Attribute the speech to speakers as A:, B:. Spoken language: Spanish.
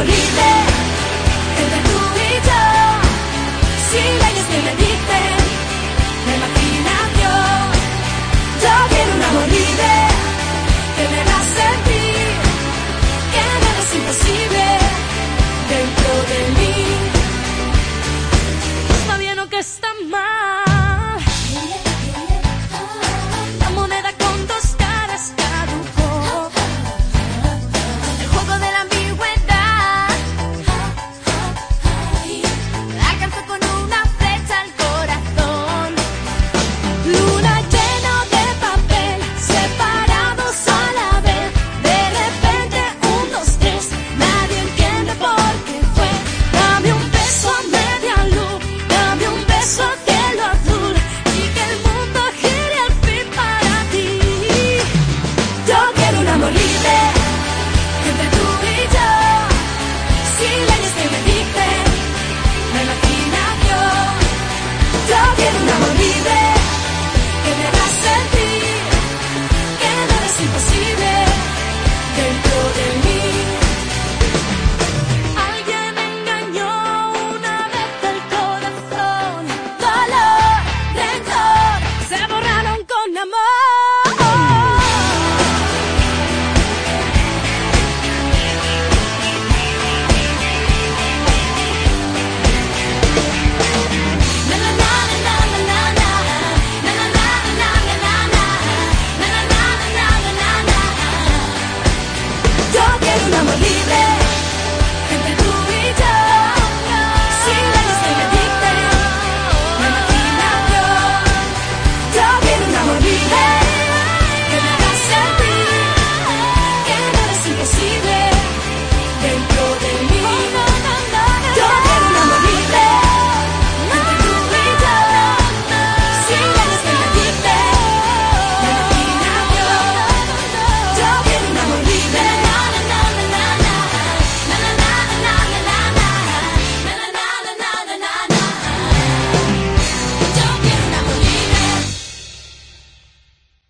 A: quiero